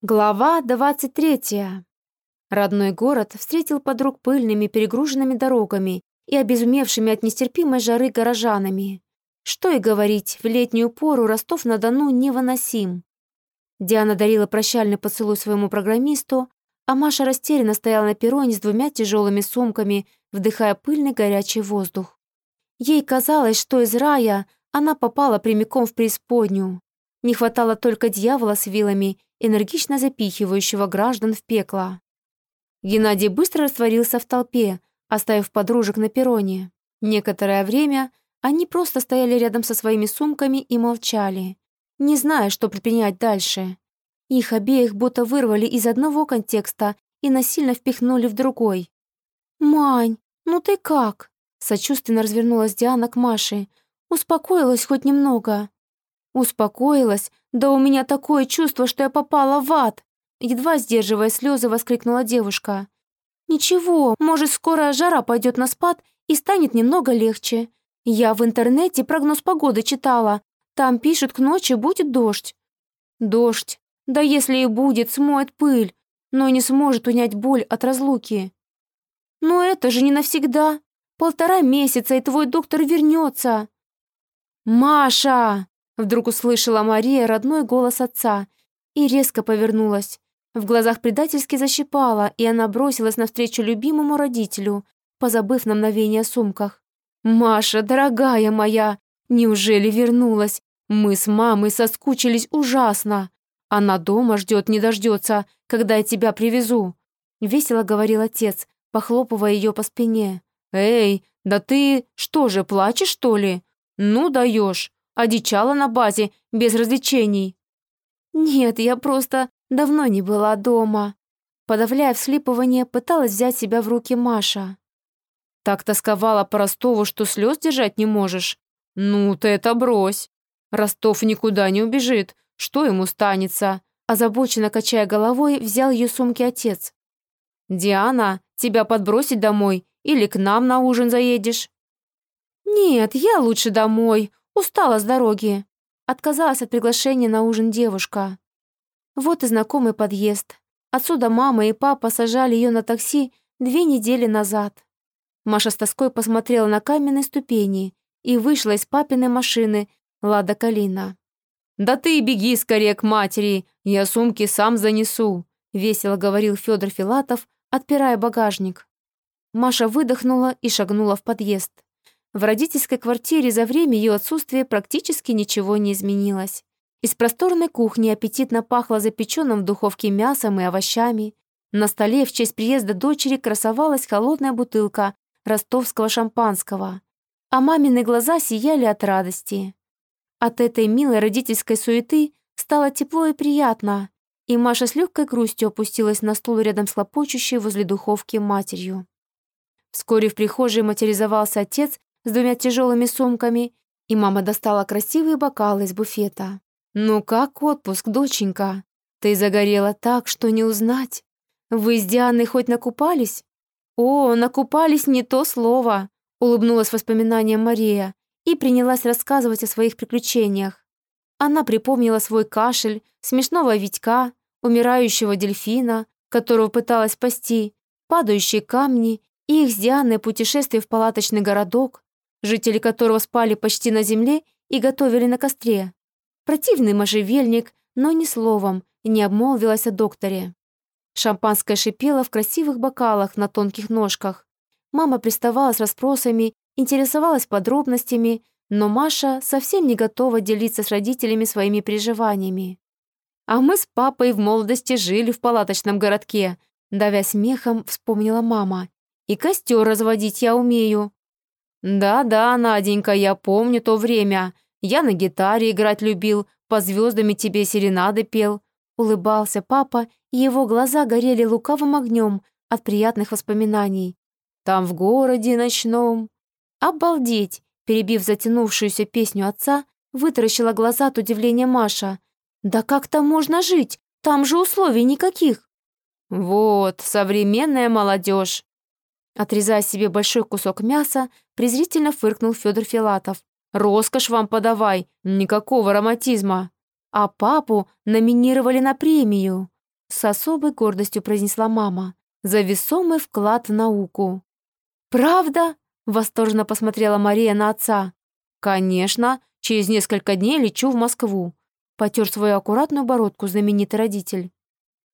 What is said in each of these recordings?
Глава 23. Родной город встретил подруг пыльными перегруженными дорогами и обезумевшими от нестерпимой жары горожанами. Что и говорить, в летнюю пору Ростов-на-Дону невыносим. Диана дарила прощальный поцелуй своему программисту, а Маша растерянно стояла на перроне с двумя тяжелыми сумками, вдыхая пыльный горячий воздух. Ей казалось, что из рая она попала прямиком в преисподнюю. Не хватало только дьявола с вилами, энергично запихивающего граждан в пекло. Геннадий быстро растворился в толпе, оставив подружек на перроне. Некоторое время они просто стояли рядом со своими сумками и молчали, не зная, что предпринять дальше. Их обеих будто вырвали из одного контекста и насильно впихнули в другой. «Мань, ну ты как?» Сочувственно развернулась Диана к Маше. «Успокоилась хоть немного?» Успокоилась, да у меня такое чувство, что я попала в ад. Едва сдерживая слезы, воскликнула девушка. «Ничего, может, скоро жара пойдет на спад и станет немного легче. Я в интернете прогноз погоды читала. Там пишут, к ночи будет дождь». «Дождь. Да если и будет, смоет пыль, но не сможет унять боль от разлуки». «Но это же не навсегда. Полтора месяца, и твой доктор вернется». «Маша!» Вдруг услышала Мария родной голос отца и резко повернулась. В глазах предательски защипала, и она бросилась навстречу любимому родителю, позабыв на мгновение о сумках. «Маша, дорогая моя, неужели вернулась? Мы с мамой соскучились ужасно. Она дома ждет, не дождется, когда я тебя привезу», — весело говорил отец, похлопывая ее по спине. «Эй, да ты что же, плачешь, что ли? Ну даешь одичала на базе, без развлечений». «Нет, я просто давно не была дома». Подавляя вслипывание, пыталась взять себя в руки Маша. «Так тосковала по Ростову, что слез держать не можешь? Ну, ты это брось. Ростов никуда не убежит. Что ему станется?» Озабоченно качая головой, взял ее сумки отец. «Диана, тебя подбросить домой или к нам на ужин заедешь?» «Нет, я лучше домой. Устала с дороги. Отказалась от приглашения на ужин девушка. Вот и знакомый подъезд. Отсюда мама и папа сажали ее на такси две недели назад. Маша с тоской посмотрела на каменные ступени и вышла из папиной машины Лада Калина. «Да ты беги скорее к матери, я сумки сам занесу», весело говорил Федор Филатов, отпирая багажник. Маша выдохнула и шагнула в подъезд. В родительской квартире за время ее отсутствия практически ничего не изменилось. Из просторной кухни аппетитно пахло запеченным в духовке мясом и овощами. На столе в честь приезда дочери красовалась холодная бутылка ростовского шампанского, а мамины глаза сияли от радости. От этой милой родительской суеты стало тепло и приятно, и Маша с легкой грустью опустилась на стул рядом с хлопочущей возле духовки матерью. Вскоре в прихожей материзовался отец с двумя тяжелыми сумками, и мама достала красивые бокалы из буфета. «Ну как отпуск, доченька? Ты загорела так, что не узнать. Вы с Дианой хоть накупались?» «О, накупались не то слово», — улыбнулась воспоминанием Мария и принялась рассказывать о своих приключениях. Она припомнила свой кашель, смешного Витька, умирающего дельфина, которого пыталась спасти, падающие камни и их с Дианой путешествие в палаточный городок, жители которого спали почти на земле и готовили на костре. Противный можжевельник, но ни словом не обмолвилась о докторе. Шампанское шипело в красивых бокалах на тонких ножках. Мама приставала с расспросами, интересовалась подробностями, но Маша совсем не готова делиться с родителями своими переживаниями. «А мы с папой в молодости жили в палаточном городке», давя смехом, вспомнила мама. «И костер разводить я умею. «Да-да, Наденька, я помню то время. Я на гитаре играть любил, по звездами тебе серенады пел». Улыбался папа, и его глаза горели лукавым огнем от приятных воспоминаний. «Там в городе ночном...» «Обалдеть!» Перебив затянувшуюся песню отца, вытаращила глаза от удивления Маша. «Да как там можно жить? Там же условий никаких!» «Вот, современная молодежь!» Отрезая себе большой кусок мяса, презрительно фыркнул Федор Филатов. «Роскошь вам подавай, никакого романтизма!» А папу номинировали на премию. с особой гордостью произнесла мама, за весомый вклад в науку. «Правда?» — восторженно посмотрела Мария на отца. «Конечно, через несколько дней лечу в Москву», — потер свою аккуратную бородку знаменитый родитель.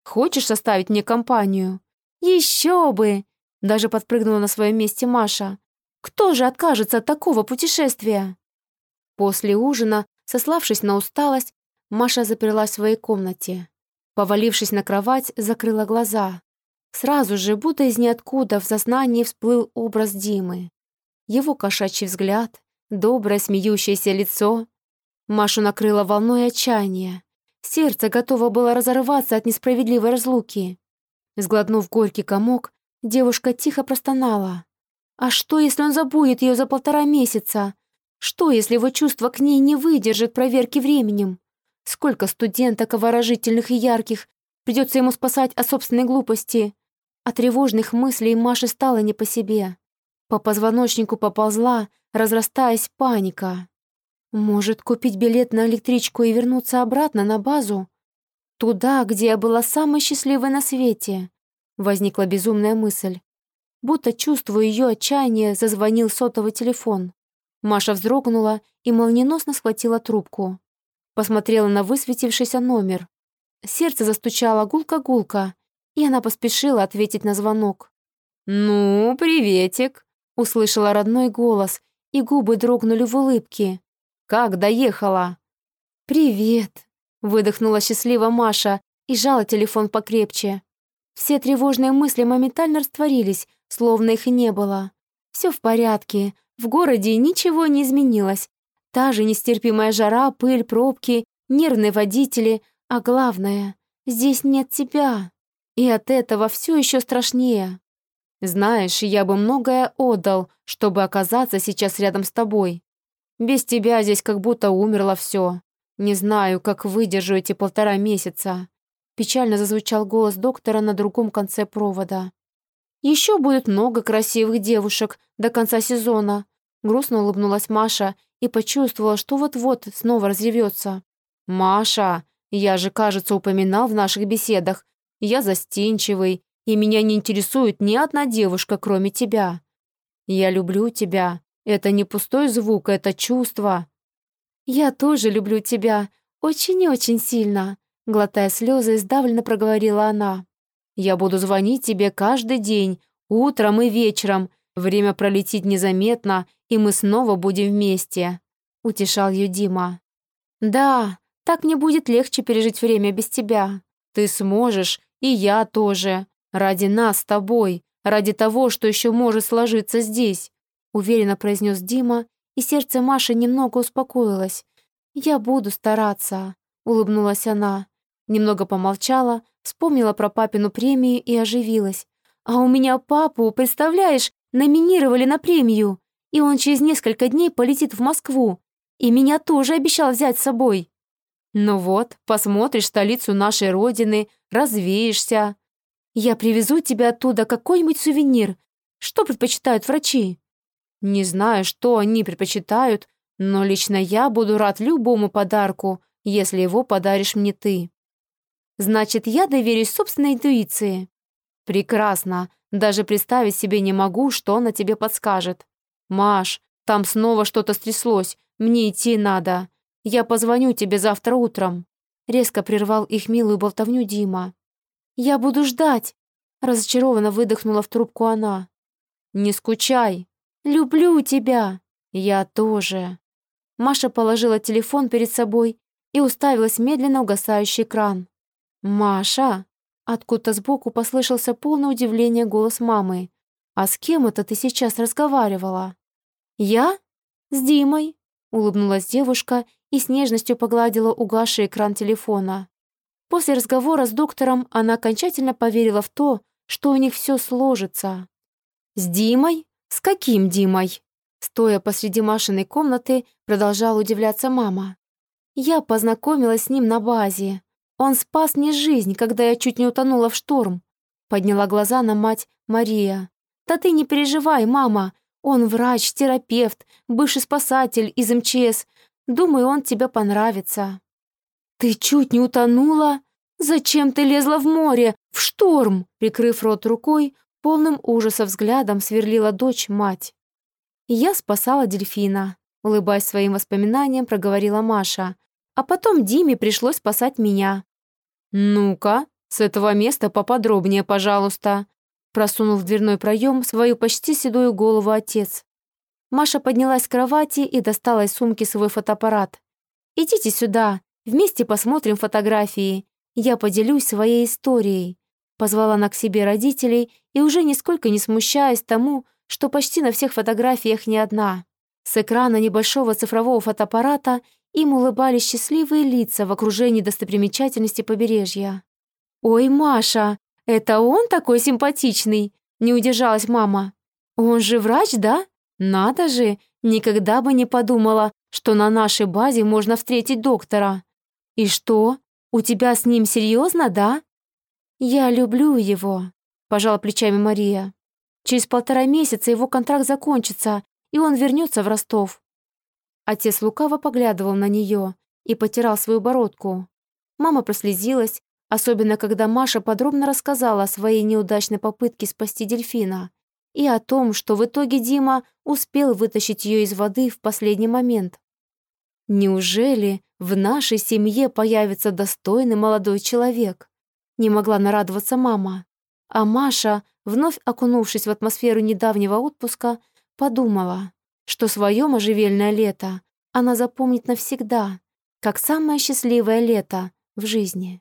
«Хочешь составить мне компанию?» «Еще бы!» — даже подпрыгнула на своем месте Маша. «Кто же откажется от такого путешествия?» После ужина, сославшись на усталость, Маша заперлась в своей комнате. Повалившись на кровать, закрыла глаза. Сразу же, будто из ниоткуда, в сознании всплыл образ Димы. Его кошачий взгляд, доброе смеющееся лицо. Машу накрыло волной отчаяния. Сердце готово было разорваться от несправедливой разлуки. Сглотнув горький комок, девушка тихо простонала. А что, если он забудет ее за полтора месяца? Что, если его чувство к ней не выдержит проверки временем? Сколько студенток обворожительных и ярких придется ему спасать от собственной глупости? От тревожных мыслей Маше стало не по себе. По позвоночнику поползла, разрастаясь паника. Может, купить билет на электричку и вернуться обратно на базу? Туда, где я была самой счастливой на свете. Возникла безумная мысль. Будто чувствуя ее отчаяние, зазвонил сотовый телефон. Маша вздрогнула и молниеносно схватила трубку. Посмотрела на высветившийся номер. Сердце застучало гулко-гулко, и она поспешила ответить на звонок. «Ну, приветик!» — услышала родной голос, и губы дрогнули в улыбке. «Как доехала?» «Привет!» — выдохнула счастливо Маша и жала телефон покрепче. Все тревожные мысли моментально растворились, словно их не было. Все в порядке, в городе ничего не изменилось, Та же нестерпимая жара, пыль, пробки, нервные водители, а главное, здесь нет тебя. И от этого все еще страшнее. Знаешь, я бы многое отдал, чтобы оказаться сейчас рядом с тобой. Без тебя здесь как будто умерло все. Не знаю, как выдержу эти полтора месяца. Печально зазвучал голос доктора на другом конце провода. Еще будет много красивых девушек до конца сезона. Грустно улыбнулась Маша и почувствовала, что вот-вот снова разревется. «Маша, я же, кажется, упоминал в наших беседах. Я застенчивый, и меня не интересует ни одна девушка, кроме тебя. Я люблю тебя. Это не пустой звук, это чувство». «Я тоже люблю тебя. Очень и очень сильно», — глотая слезы, сдавленно проговорила она. «Я буду звонить тебе каждый день, утром и вечером. Время пролетит незаметно, и мы снова будем вместе», — утешал ее Дима. «Да, так мне будет легче пережить время без тебя. Ты сможешь, и я тоже. Ради нас с тобой, ради того, что еще может сложиться здесь», — уверенно произнес Дима, и сердце Маши немного успокоилось. «Я буду стараться», — улыбнулась она. Немного помолчала, вспомнила про папину премию и оживилась. «А у меня папу, представляешь, номинировали на премию и он через несколько дней полетит в Москву, и меня тоже обещал взять с собой. Ну вот, посмотришь столицу нашей родины, развеешься. Я привезу тебе оттуда какой-нибудь сувенир. Что предпочитают врачи? Не знаю, что они предпочитают, но лично я буду рад любому подарку, если его подаришь мне ты. Значит, я доверюсь собственной интуиции. Прекрасно. Даже представить себе не могу, что она тебе подскажет. «Маш, там снова что-то стряслось. Мне идти надо. Я позвоню тебе завтра утром». Резко прервал их милую болтовню Дима. «Я буду ждать», — разочарованно выдохнула в трубку она. «Не скучай. Люблю тебя. Я тоже». Маша положила телефон перед собой и уставилась медленно угасающий экран. «Маша!» Откуда-то сбоку послышался полное удивление голос мамы. «А с кем это ты сейчас разговаривала?» «Я? С Димой», — улыбнулась девушка и с нежностью погладила угасший экран телефона. После разговора с доктором она окончательно поверила в то, что у них все сложится. «С Димой? С каким Димой?» Стоя посреди Машиной комнаты, продолжала удивляться мама. «Я познакомилась с ним на базе. Он спас мне жизнь, когда я чуть не утонула в шторм». Подняла глаза на мать Мария. «Да ты не переживай, мама. Он врач, терапевт, бывший спасатель из МЧС. Думаю, он тебе понравится». «Ты чуть не утонула?» Зачем ты лезла в море, в шторм?» Прикрыв рот рукой, полным ужаса взглядом сверлила дочь мать. «Я спасала дельфина», — улыбаясь своим воспоминаниям, проговорила Маша. «А потом Диме пришлось спасать меня». «Ну-ка, с этого места поподробнее, пожалуйста», просунул в дверной проем свою почти седую голову отец. Маша поднялась с кровати и достала из сумки свой фотоаппарат. «Идите сюда, вместе посмотрим фотографии. Я поделюсь своей историей». Позвала она к себе родителей и уже нисколько не смущаясь тому, что почти на всех фотографиях не одна. С экрана небольшого цифрового фотоаппарата им улыбались счастливые лица в окружении достопримечательностей побережья. «Ой, Маша, это он такой симпатичный?» — не удержалась мама. «Он же врач, да? Надо же, никогда бы не подумала, что на нашей базе можно встретить доктора. И что, у тебя с ним серьезно, да?» «Я люблю его», — пожала плечами Мария. Через полтора месяца его контракт закончится, и он вернется в Ростов. Отец лукаво поглядывал на нее и потирал свою бородку. Мама прослезилась, особенно когда Маша подробно рассказала о своей неудачной попытке спасти дельфина и о том, что в итоге Дима успел вытащить ее из воды в последний момент. Неужели в нашей семье появится достойный молодой человек? Не могла нарадоваться мама. А Маша, вновь окунувшись в атмосферу недавнего отпуска, подумала, что свое можжевельное лето она запомнит навсегда, как самое счастливое лето в жизни.